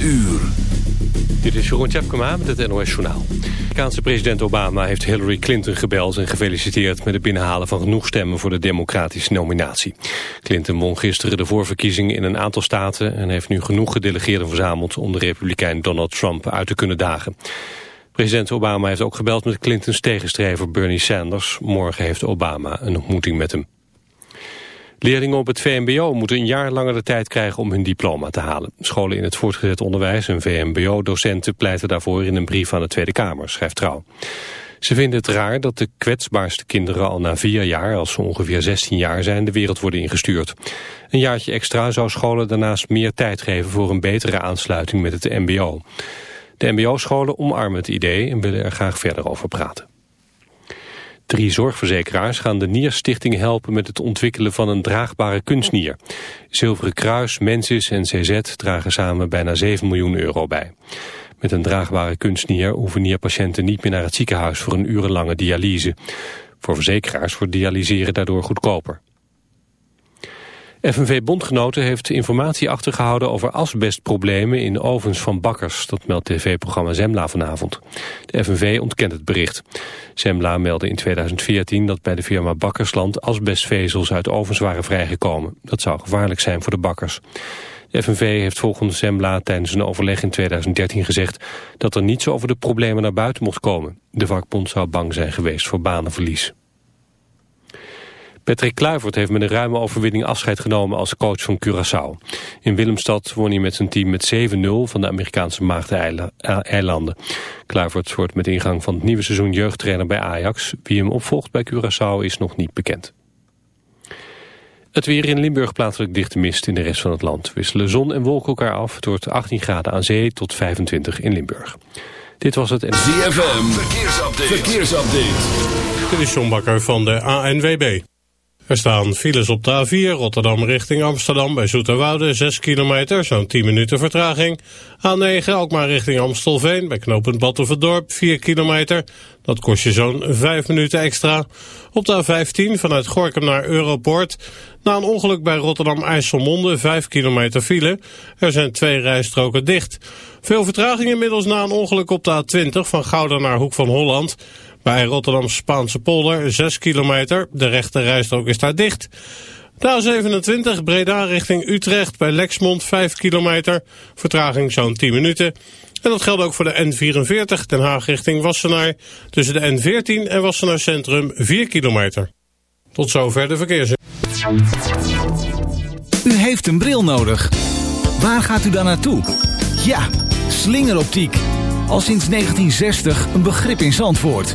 uur. Dit is Jeroen Tjepkema met het NOS Journaal. Amerikaanse president Obama heeft Hillary Clinton gebeld en gefeliciteerd met het binnenhalen van genoeg stemmen voor de democratische nominatie. Clinton won gisteren de voorverkiezingen in een aantal staten en heeft nu genoeg gedelegeerden verzameld om de republikein Donald Trump uit te kunnen dagen. President Obama heeft ook gebeld met Clintons tegenstrever Bernie Sanders. Morgen heeft Obama een ontmoeting met hem. Leerlingen op het VMBO moeten een jaar langer de tijd krijgen om hun diploma te halen. Scholen in het voortgezet onderwijs en VMBO-docenten pleiten daarvoor in een brief aan de Tweede Kamer, schrijft Trouw. Ze vinden het raar dat de kwetsbaarste kinderen al na vier jaar, als ze ongeveer 16 jaar zijn, de wereld worden ingestuurd. Een jaartje extra zou scholen daarnaast meer tijd geven voor een betere aansluiting met het mbo. De mbo-scholen omarmen het idee en willen er graag verder over praten. Drie zorgverzekeraars gaan de Nierstichting helpen met het ontwikkelen van een draagbare kunstnier. Zilveren Kruis, Mensis en CZ dragen samen bijna 7 miljoen euro bij. Met een draagbare kunstnier hoeven nierpatiënten niet meer naar het ziekenhuis voor een urenlange dialyse. Voor verzekeraars wordt dialyseren daardoor goedkoper. FNV-bondgenoten heeft informatie achtergehouden over asbestproblemen in ovens van bakkers. Dat meldt tv-programma Zemla vanavond. De FNV ontkent het bericht. Zemla meldde in 2014 dat bij de firma Bakkersland asbestvezels uit ovens waren vrijgekomen. Dat zou gevaarlijk zijn voor de bakkers. De FNV heeft volgens Semla tijdens een overleg in 2013 gezegd dat er niets over de problemen naar buiten mocht komen. De vakbond zou bang zijn geweest voor banenverlies. Patrick Kluivert heeft met een ruime overwinning afscheid genomen als coach van Curaçao. In Willemstad won hij met zijn team met 7-0 van de Amerikaanse Maagdeneilanden. Kluivert wordt met ingang van het nieuwe seizoen jeugdtrainer bij Ajax. Wie hem opvolgt bij Curaçao is nog niet bekend. Het weer in Limburg plaatselijk dichte mist in de rest van het land. Wisselen zon en wolken elkaar af. Het wordt 18 graden aan zee tot 25 in Limburg. Dit was het... ZFM, verkeersupdate. verkeersupdate. Dit is John Bakker van de ANWB. Er staan files op de A4 Rotterdam richting Amsterdam bij Zoeterwoude 6 kilometer, zo'n 10 minuten vertraging. A9 Alkmaar richting Amstelveen bij knooppunt Battenverdorp 4 kilometer. Dat kost je zo'n 5 minuten extra. Op de A15 vanuit Gorkum naar Europoort. Na een ongeluk bij Rotterdam-IJsselmonde 5 kilometer file. Er zijn twee rijstroken dicht. Veel vertraging inmiddels na een ongeluk op de A20 van Gouda naar Hoek van Holland. Bij Rotterdam Spaanse polder 6 kilometer. De rechte rijstrook is daar dicht. De A27 Breda richting Utrecht bij Lexmond 5 kilometer. Vertraging zo'n 10 minuten. En dat geldt ook voor de N44 Den Haag richting Wassenaar. Tussen de N14 en Wassenaar Centrum 4 kilometer. Tot zover de verkeers. U heeft een bril nodig. Waar gaat u dan naartoe? Ja, slingeroptiek. Al sinds 1960 een begrip in Zandvoort.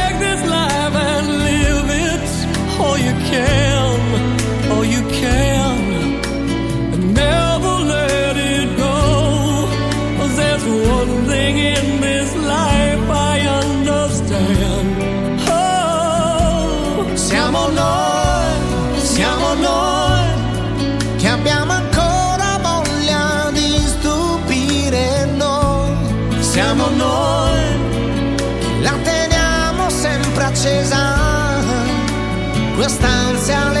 you can, 长相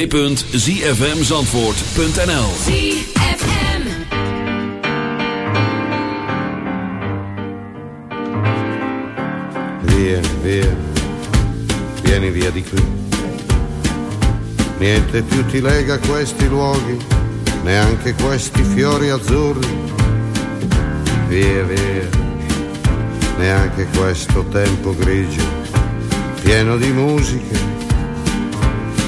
www.zfmzandvoort.nl ZFM. Vieni, via, vieni via di qui. Niente più ti lega questi luoghi, neanche questi fiori azzurri. Via, via, neanche questo tempo grigio, pieno di musiche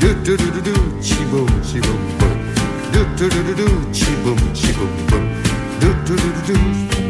두두두두두 치붐치붐붐 두두두두두 치붐치붐붐 두두두두두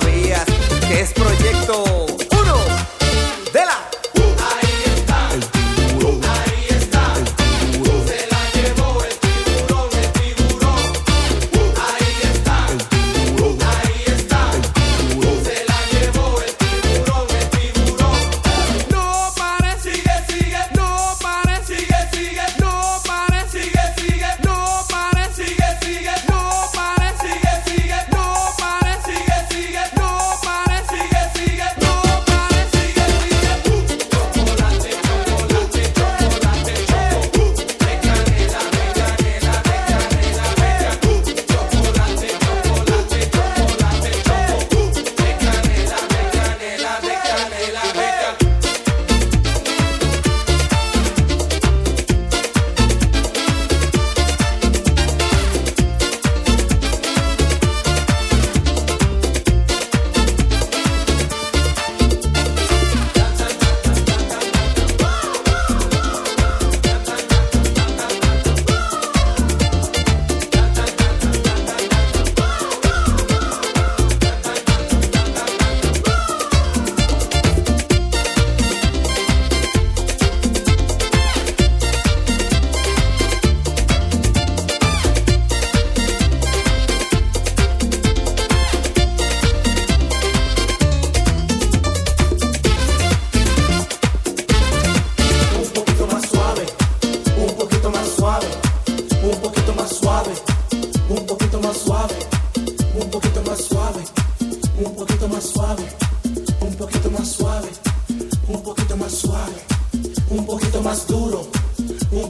sabías que es proyecto.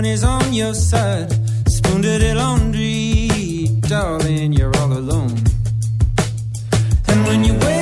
is on your side. Spoon the laundry, darling, you're all alone. And when you wake